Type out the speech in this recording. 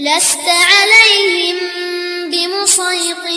لست عليهم بمسيطر.